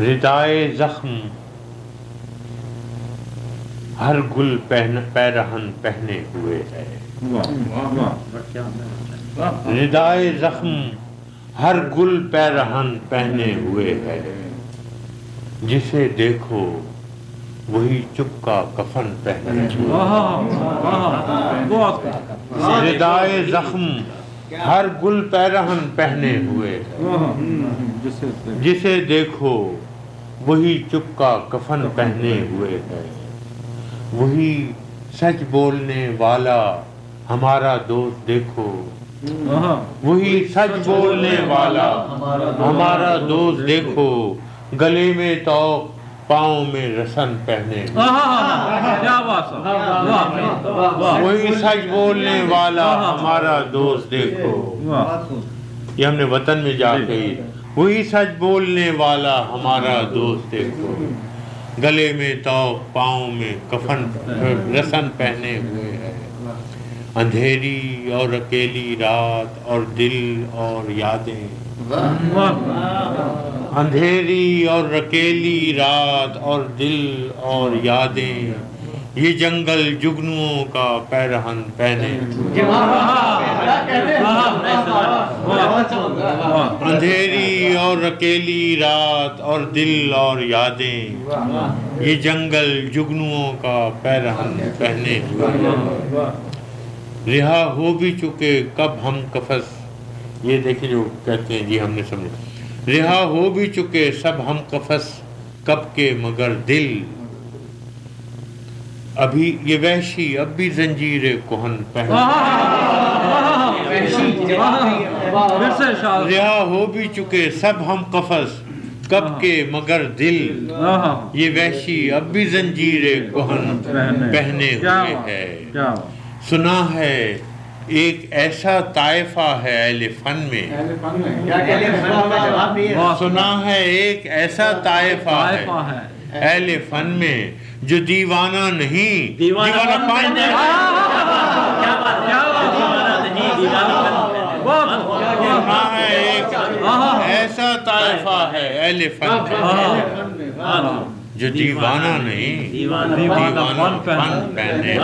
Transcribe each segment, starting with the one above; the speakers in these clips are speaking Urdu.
ردائے زخم۔ ہر گل پہن پیرہن پہنے ہوئے ہے۔ ردائے زخم ہر گل پیرہن پہنے ہوئے ہے۔ جسے دیکھو وہی چپکا کفن پہنے ہوئے ردائے زخم ہر گل پیرہن پہنے ہوئے۔ جسے دیکھو، وہی چپکا کفن پہنے ہوئے ہے۔ وہی سچ بولنے والا ہمارا دوست دیکھو۔ وہی سچ بولنے والا ہمارا دوست دیکھو۔ گلے میں تو پاؤں میں رسن پہنے وہی سچ بولنے والا ہمارا دوست دیکھو یہ ہم نے وطن میں جا کے وہی سچ بولنے والا ہمارا دوست دیکھو گلے میں تو پاؤں میں کفن رسن پہنے ہوئے ہے اندھیری اور اکیلی رات اور دل اور یادیں اندھیری اور اکیلی رات اور دل اور یادیں۔ یہ جنگل جگنوؤں کا پیرہن پہنے۔ اندھیری اور اکیلی رات اور دل اور یادیں۔ یہ جنگل جگنوؤں کا پیرہن پہنے۔ رہا ہو بھی چکے، کب ہم کفس۔ یہ دیکھیں جو کہتے ہیں جی ہم نے سمجھا۔ رہا ہو بھی چکے سب ہم کفس کب کے مگر دل ابھی یہ وحشی اب بھی زنجیر کوہن پہن رہا ہو بھی چکے سب ہم قفص کب کے مگر دل یہ وحشی اب بھی زنجیر کوہن پہنے ہوئے ہے سنا ہے ایک ایسا طائفہ ہے اہل فن میں۔ سنا ہے ایک ایسا طائفہ ہے۔ اہل فن میں جو دیوانہ نہیں دیوانہ پن سنا ہے ایک ایسا طائفہ ہے اہل فن میں۔ جو دیوانہ نہیں دیوانہ پن پہنے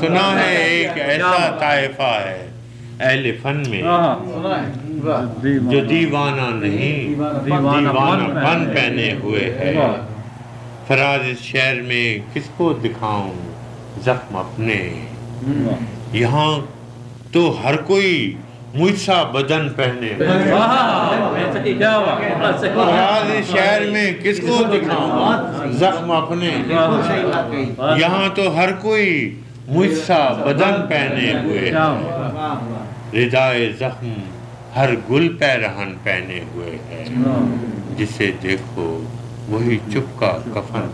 سنا ہے ایک ایسا طائفہ ہے اہل فن میں جو دیوانہ نہیں دیوانہ پن پہنے ہوئے ہے۔ فراز اس شہر میں کس کو دکھاؤں؟ زخم اپنے۔ یہاں تو ہر کوئی مجھ سا بدن پہنے۔ فراز شہر میں کس کو دکھاؤں؟ زخم اپنے۔ یہاں تو ہر کوئی مجھ سا بدن پہنے ہوئے۔ ردائے زخم ہر گل پیرہن پہنے ہوئے ہے۔ جسے دیکھو، وہی چپ کا کفن۔